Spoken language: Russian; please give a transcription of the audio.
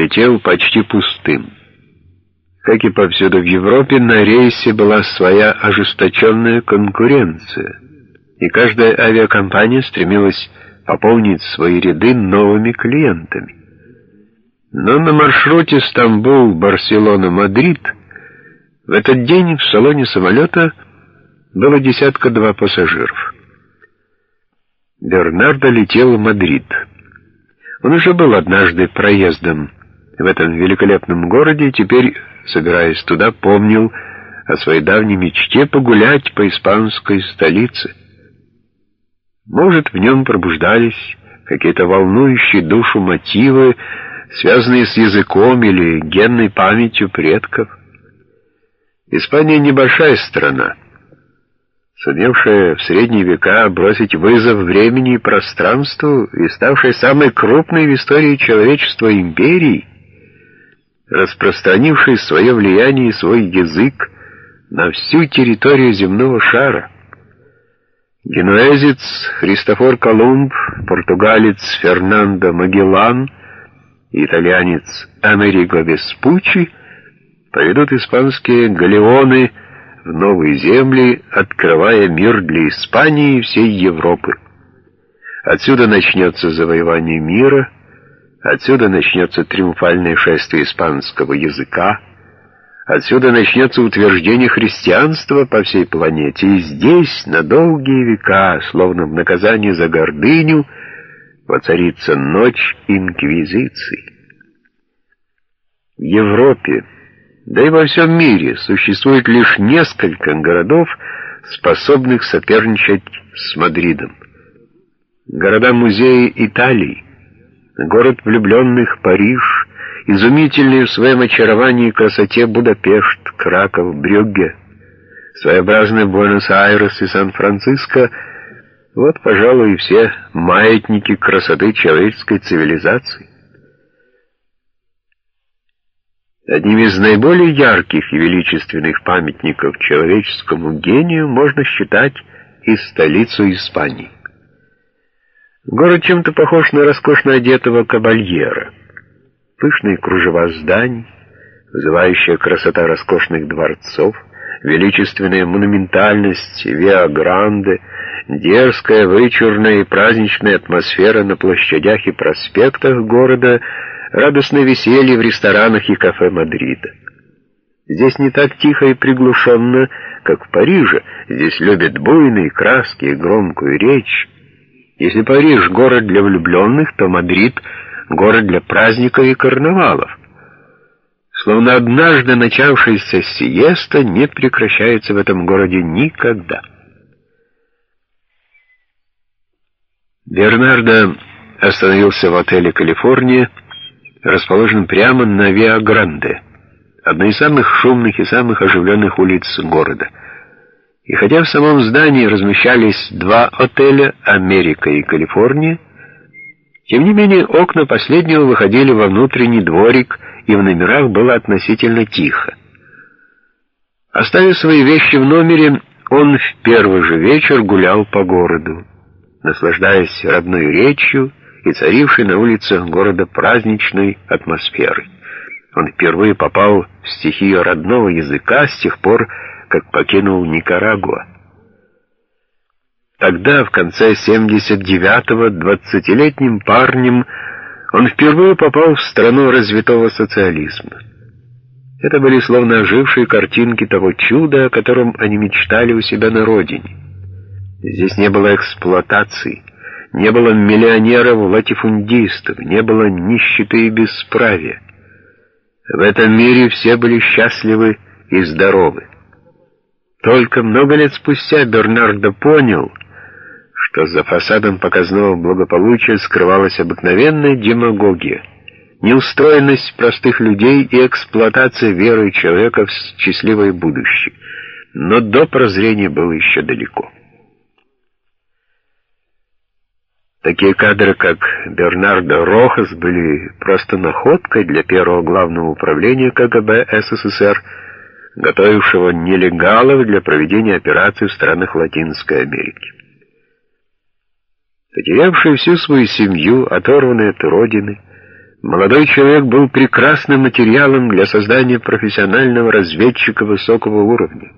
летел почти пустым. Как и повсюду в Европе, на рейсе была своя ожесточенная конкуренция, и каждая авиакомпания стремилась пополнить свои ряды новыми клиентами. Но на маршруте Стамбул-Барселона-Мадрид в этот день в салоне самолета было десятка-два пассажиров. Бернардо летел в Мадрид. Он уже был однажды проездом в этом великолепном городе и теперь, собираясь туда, помнил о своей давней мечте погулять по испанской столице. Может, в нем пробуждались какие-то волнующие душу мотивы, связанные с языком или генной памятью предков. Испания небольшая страна, сумевшая в средние века бросить вызов времени и пространству и ставшая самой крупной в истории человечества империей, распространившей свое влияние и свой язык на всю территорию земного шара. Генуэзец Христофор Колумб, португалец Фернандо Магеллан итальянец Америго Веспуччи поведут испанские галеоны в новые земли, открывая мир для Испании и всей Европы. Отсюда начнется завоевание мира, отсюда начнется триумфальное шествие испанского языка, отсюда начнется утверждение христианства по всей планете, и здесь на долгие века, словно в наказание за гордыню, воцарится ночь инквизиции. В Европе, да и во всем мире существует лишь несколько городов, способных соперничать с Мадридом. Города-музеи Италии, город влюбленных Париж, изумительный в своем очаровании и красоте Будапешт, Краков, Брюгге, своеобразный Буэнос-Айрес и Сан-Франциско — вот, пожалуй, и все маятники красоты человеческой цивилизации. Одним из наиболее ярких и величественных памятников человеческому гению можно считать и столицу Испании. Город чем-то похож на роскошно одетого кабальера. Пышные кружева зданий, вызывающая красота роскошных дворцов, величественная монументальность Виа-Гранде, дерзкая, вычурная и праздничная атмосфера на площадях и проспектах города — радостное веселье в ресторанах и кафе Мадрида. Здесь не так тихо и приглушенно, как в Париже. Здесь любят буйные краски и громкую речь. Если Париж — город для влюбленных, то Мадрид — город для праздников и карнавалов. Словно однажды начавшаяся сиеста не прекращается в этом городе никогда. Бернардо остановился в отеле «Калифорния», расположен прямо на Виа-Гранде, одной из самых шумных и самых оживленных улиц города. И хотя в самом здании размещались два отеля «Америка» и «Калифорния», тем не менее окна последнего выходили во внутренний дворик, и в номерах было относительно тихо. Оставив свои вещи в номере, он в первый же вечер гулял по городу, наслаждаясь родной речью, и царившей на улицах города праздничной атмосферы. Он впервые попал в стихию родного языка с тех пор, как покинул Никарагуа. Тогда, в конце 79-го, двадцатилетним парнем, он впервые попал в страну развитого социализма. Это были словно ожившие картинки того чуда, о котором они мечтали у себя на родине. Здесь не было эксплуатации, не было миллионеров-латифундистов, не было нищеты и бесправия. В этом мире все были счастливы и здоровы. Только много лет спустя Бернардо понял, что за фасадом показного благополучия скрывалась обыкновенная демагогия, неустроенность простых людей и эксплуатация веры человека в счастливое будущее. Но до прозрения было еще далеко. Такие кадры, как Бернардо Рохас, были просто находкой для первого главного управления КГБ СССР, готовившего нелегалов для проведения операций в странах Латинской Америки. Потерявшие всю свою семью, оторванные от родины, Молодой человек был прекрасным материалом для создания профессионального разведчика высокого уровня.